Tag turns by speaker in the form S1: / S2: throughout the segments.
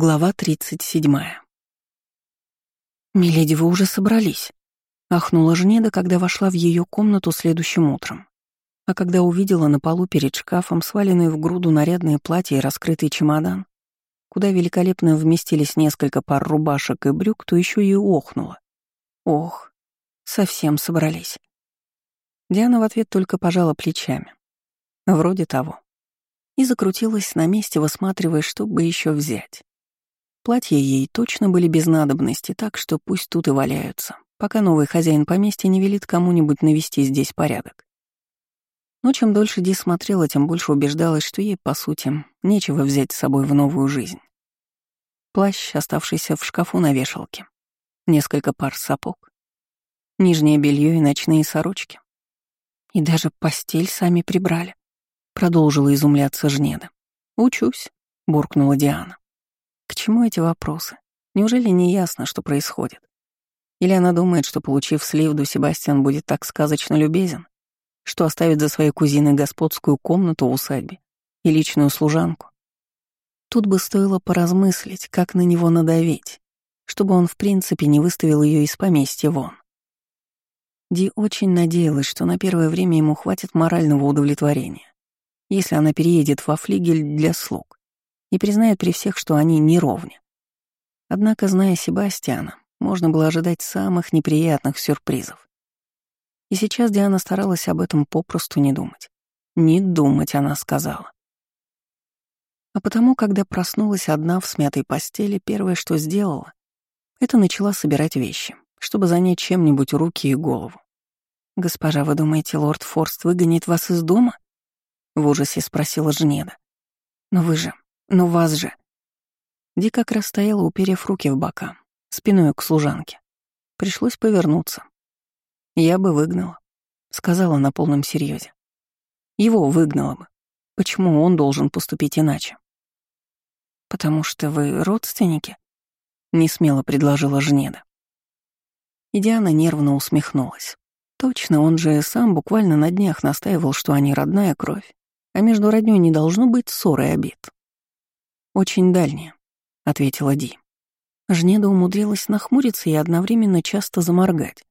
S1: Глава 37. «Миледи, вы уже собрались?» — ахнула Жнеда, когда вошла в ее комнату следующим утром. А когда увидела на полу перед шкафом сваленные в груду нарядные платья и раскрытый чемодан, куда великолепно вместились несколько пар рубашек и брюк, то еще и охнула. «Ох, совсем собрались». Диана в ответ только пожала плечами. Вроде того. И закрутилась на месте, высматривая, чтобы еще взять. Платья ей точно были без надобности, так что пусть тут и валяются, пока новый хозяин поместья не велит кому-нибудь навести здесь порядок. Но чем дольше Ди смотрела, тем больше убеждалась, что ей, по сути, нечего взять с собой в новую жизнь. Плащ, оставшийся в шкафу на вешалке, несколько пар сапог, нижнее белье и ночные сорочки. И даже постель сами прибрали. Продолжила изумляться Жнеда. «Учусь», — буркнула Диана. К чему эти вопросы? Неужели не ясно, что происходит? Или она думает, что, получив сливду, Себастьян будет так сказочно любезен, что оставит за своей кузиной господскую комнату в усадьбе и личную служанку? Тут бы стоило поразмыслить, как на него надавить, чтобы он в принципе не выставил ее из поместья вон. Ди очень надеялась, что на первое время ему хватит морального удовлетворения, если она переедет во флигель для слуг и признает при всех, что они не ровня. Однако, зная Себастьяна, можно было ожидать самых неприятных сюрпризов. И сейчас Диана старалась об этом попросту не думать. Не думать, она сказала. А потому, когда проснулась одна в смятой постели, первое, что сделала, это начала собирать вещи, чтобы занять чем-нибудь руки и голову. «Госпожа, вы думаете, лорд Форст выгонит вас из дома?» — в ужасе спросила Жнеда. «Но вы же но вас же...» Ди как раз стояла, уперев руки в бока, спиной к служанке. Пришлось повернуться. «Я бы выгнала», — сказала на полном серьезе. «Его выгнала бы. Почему он должен поступить иначе?» «Потому что вы родственники?» — несмело предложила Жнеда. И Диана нервно усмехнулась. Точно, он же сам буквально на днях настаивал, что они родная кровь, а между роднёй не должно быть ссоры и обид. «Очень дальняя», — ответила Ди. Жнеда умудрилась нахмуриться и одновременно часто заморгать.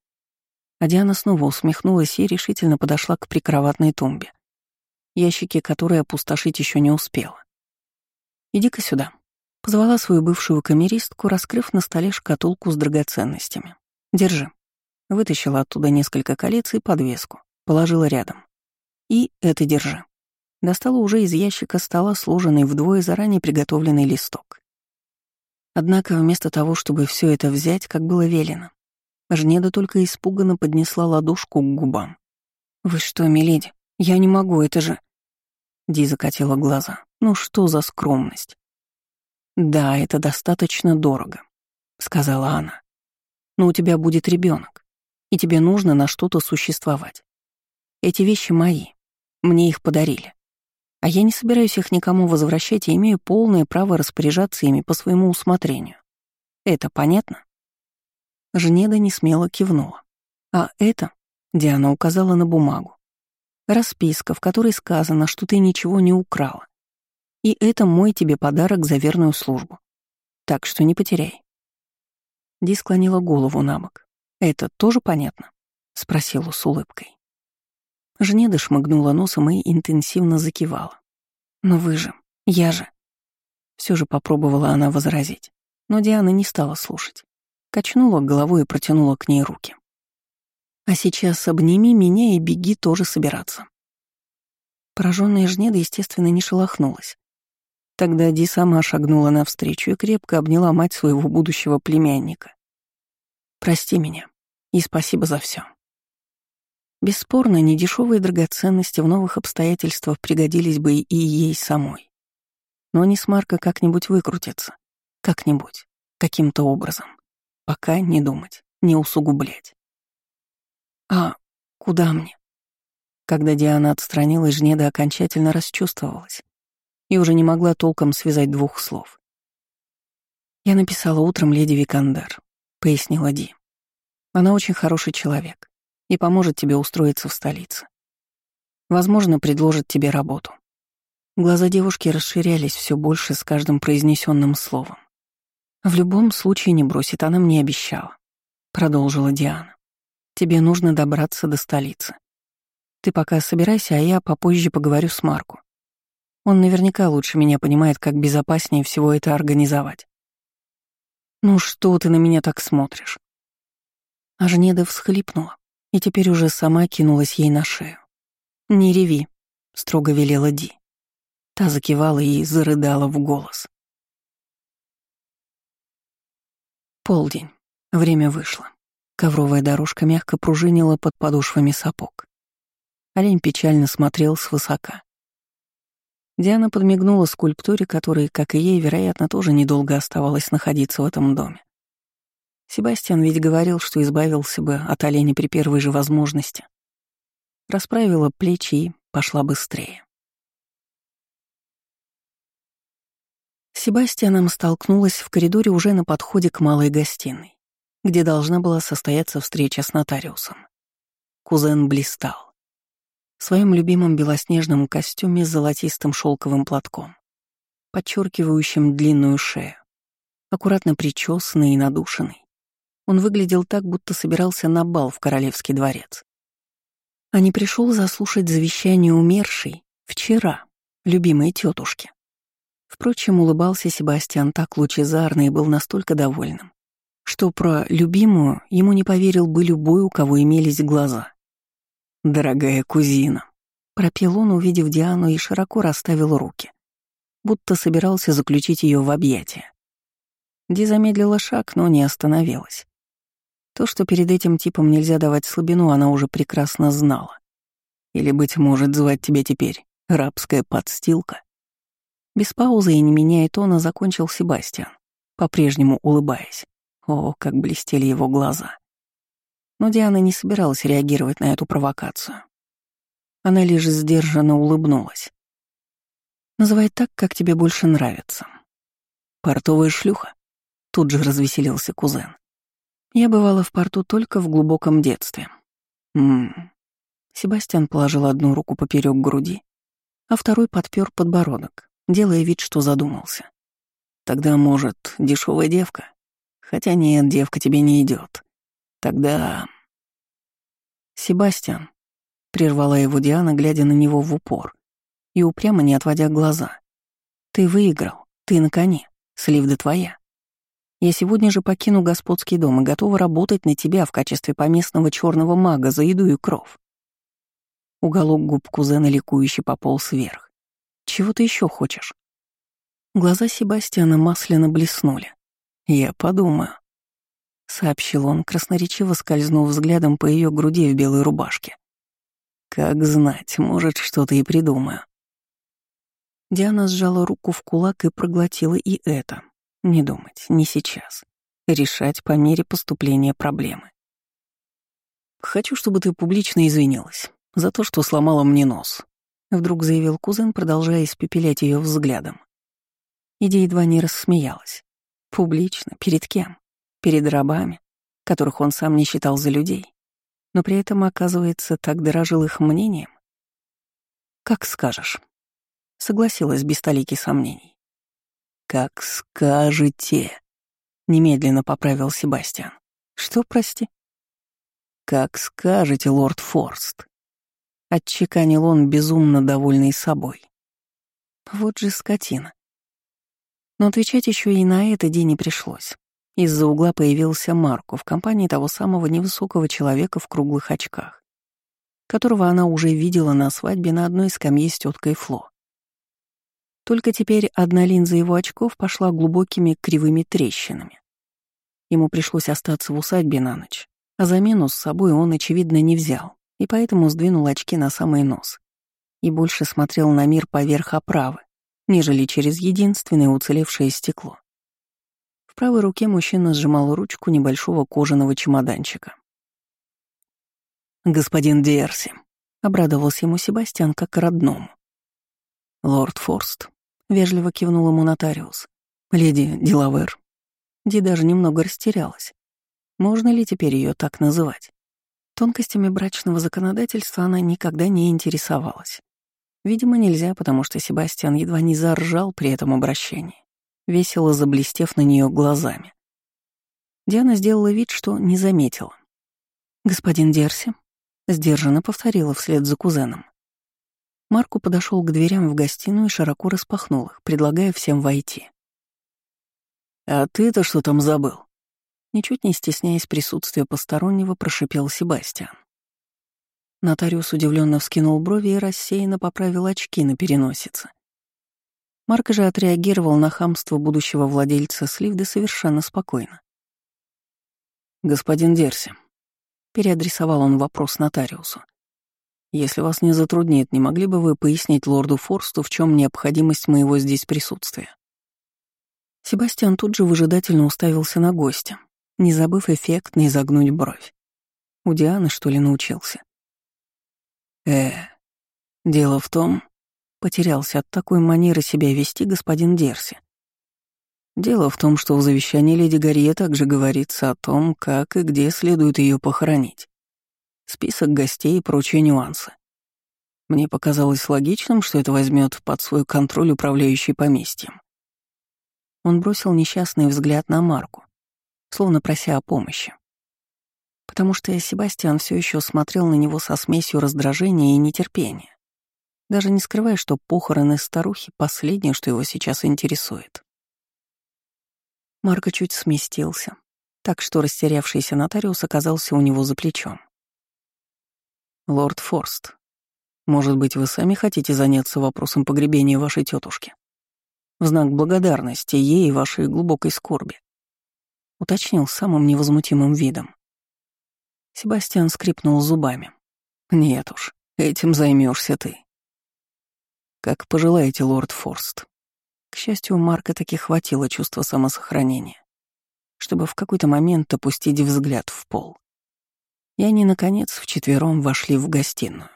S1: А Диана снова усмехнулась и решительно подошла к прикроватной тумбе, ящики которой опустошить еще не успела. «Иди-ка сюда», — позвала свою бывшую камеристку, раскрыв на столе шкатулку с драгоценностями. «Держи». Вытащила оттуда несколько колец и подвеску, положила рядом. «И это держи» достала уже из ящика стола сложенный вдвое заранее приготовленный листок. Однако вместо того, чтобы все это взять, как было велено, Жнеда только испуганно поднесла ладошку к губам. «Вы что, миледи? Я не могу, это же...» Ди закатила глаза. «Ну что за скромность?» «Да, это достаточно дорого», — сказала она. «Но у тебя будет ребенок, и тебе нужно на что-то существовать. Эти вещи мои. Мне их подарили. А я не собираюсь их никому возвращать и имею полное право распоряжаться ими по своему усмотрению. Это понятно?» Жнеда не смело кивнула. «А это...» — Диана указала на бумагу. «Расписка, в которой сказано, что ты ничего не украла. И это мой тебе подарок за верную службу. Так что не потеряй». Ди склонила голову на бок. «Это тоже понятно?» — спросила с улыбкой. Жнеда шмыгнула носом и интенсивно закивала. «Но вы же, я же...» Все же попробовала она возразить, но Диана не стала слушать. Качнула головой и протянула к ней руки. «А сейчас обними меня и беги тоже собираться». Пораженная Жнеда, естественно, не шелохнулась. Тогда Ди сама шагнула навстречу и крепко обняла мать своего будущего племянника. «Прости меня и спасибо за все. Бесспорно, недешевые драгоценности в новых обстоятельствах пригодились бы и ей самой. Но они с Марко как-нибудь выкрутятся. Как-нибудь. Каким-то образом. Пока не думать, не усугублять. «А куда мне?» Когда Диана отстранилась, Жнеда окончательно расчувствовалась и уже не могла толком связать двух слов. «Я написала утром леди Викандар», — пояснила Ди. «Она очень хороший человек и поможет тебе устроиться в столице. Возможно, предложит тебе работу. Глаза девушки расширялись все больше с каждым произнесенным словом. В любом случае не бросит, она мне обещала. Продолжила Диана. Тебе нужно добраться до столицы. Ты пока собирайся, а я попозже поговорю с Марку. Он наверняка лучше меня понимает, как безопаснее всего это организовать. Ну что ты на меня так смотришь? Ажнеда всхлипнула и теперь уже сама кинулась ей на шею. «Не реви», — строго велела Ди. Та закивала и зарыдала в голос. Полдень. Время вышло. Ковровая дорожка мягко пружинила под подошвами сапог. Олень печально смотрел свысока. Диана подмигнула скульптуре, которая, как и ей, вероятно, тоже недолго оставалась находиться в этом доме. Себастьян ведь говорил, что избавился бы от оленя при первой же возможности. Расправила плечи и пошла быстрее. С Себастьяном столкнулась в коридоре уже на подходе к малой гостиной, где должна была состояться встреча с нотариусом. Кузен блистал в своем любимом белоснежном костюме с золотистым шелковым платком, подчеркивающим длинную шею, аккуратно причесанный и надушенный. Он выглядел так, будто собирался на бал в королевский дворец. А не пришел заслушать завещание умершей вчера, любимой тетушки. Впрочем, улыбался Себастьян так лучезарно и был настолько довольным, что про любимую ему не поверил бы любой, у кого имелись глаза. «Дорогая кузина», — пропел он, увидев Диану, и широко расставил руки, будто собирался заключить ее в объятия. Ди замедлила шаг, но не остановилась. То, что перед этим типом нельзя давать слабину, она уже прекрасно знала. Или, быть может, звать тебя теперь рабская подстилка? Без паузы и не меняя тона закончил Себастьян, по-прежнему улыбаясь. О, как блестели его глаза. Но Диана не собиралась реагировать на эту провокацию. Она лишь сдержанно улыбнулась. «Называй так, как тебе больше нравится». «Портовая шлюха», — тут же развеселился кузен. «Я бывала в порту только в глубоком детстве». «Ммм». Себастьян положил одну руку поперек груди, а второй подпер подбородок, делая вид, что задумался. «Тогда, может, дешевая девка? Хотя нет, девка тебе не идет. Тогда... Себастьян, прервала его Диана, глядя на него в упор и упрямо не отводя глаза. Ты выиграл, ты на коне, сливда твоя. Я сегодня же покину господский дом и готова работать на тебя в качестве поместного черного мага за еду и кров. Уголок губ кузена ликующе пополз вверх. Чего ты еще хочешь? Глаза Себастьяна масляно блеснули. Я подумаю. — сообщил он, красноречиво скользнув взглядом по ее груди в белой рубашке. «Как знать, может, что-то и придумаю». Диана сжала руку в кулак и проглотила и это. Не думать, не сейчас. Решать по мере поступления проблемы. «Хочу, чтобы ты публично извинилась за то, что сломала мне нос», — вдруг заявил кузен, продолжая испепелять ее взглядом. Иди едва не рассмеялась. «Публично? Перед кем?» перед рабами, которых он сам не считал за людей, но при этом, оказывается, так дорожил их мнением. «Как скажешь», — согласилась без толики сомнений. «Как скажете», — немедленно поправил Себастьян. «Что, прости?» «Как скажете, лорд Форст», — отчеканил он, безумно довольный собой. Вот же скотина. Но отвечать еще и на это день не пришлось. Из-за угла появился Марко в компании того самого невысокого человека в круглых очках, которого она уже видела на свадьбе на одной скамье с теткой Фло. Только теперь одна линза его очков пошла глубокими кривыми трещинами. Ему пришлось остаться в усадьбе на ночь, а замену с собой он, очевидно, не взял, и поэтому сдвинул очки на самый нос и больше смотрел на мир поверх оправы, нежели через единственное уцелевшее стекло правой руке мужчина сжимал ручку небольшого кожаного чемоданчика. «Господин Диерси», — обрадовался ему Себастьян как родному. «Лорд Форст», — вежливо кивнул ему нотариус. «Леди Дилавер». Ди даже немного растерялась. Можно ли теперь ее так называть? Тонкостями брачного законодательства она никогда не интересовалась. Видимо, нельзя, потому что Себастьян едва не заржал при этом обращении. весело заблестев на нее глазами. Диана сделала вид, что не заметила. «Господин Дерси», — сдержанно повторила вслед за кузеном. Марку подошел к дверям в гостиную и широко распахнул их, предлагая всем войти. «А ты-то что там забыл?» Ничуть не стесняясь присутствия постороннего, прошипел Себастьян. Нотариус удивленно вскинул брови и рассеянно поправил очки на переносице. Марк же отреагировал на хамство будущего владельца Сливды совершенно спокойно. «Господин Дерси», — переадресовал он вопрос нотариусу, «если вас не затруднит, не могли бы вы пояснить лорду Форсту, в чем необходимость моего здесь присутствия?» Себастьян тут же выжидательно уставился на гостя, не забыв эффектно изогнуть бровь. У Дианы, что ли, научился? «Э, дело в том...» — потерялся от такой манеры себя вести господин Дерси. Дело в том, что в завещании леди Гарье также говорится о том, как и где следует ее похоронить. Список гостей и прочие нюансы. Мне показалось логичным, что это возьмет под свой контроль управляющий поместьем. Он бросил несчастный взгляд на Марку, словно прося о помощи. Потому что Себастьян все еще смотрел на него со смесью раздражения и нетерпения, даже не скрывая, что похороны старухи — последнее, что его сейчас интересует. Марко чуть сместился, так что растерявшийся нотариус оказался у него за плечом. «Лорд Форст, может быть, вы сами хотите заняться вопросом погребения вашей тетушки? В знак благодарности ей и вашей глубокой скорби», — уточнил самым невозмутимым видом. Себастьян скрипнул зубами. «Нет уж, этим займешься ты». «Как пожелаете, лорд Форст», к счастью, Марка таки хватило чувства самосохранения, чтобы в какой-то момент опустить взгляд в пол. И они, наконец, вчетвером вошли в гостиную.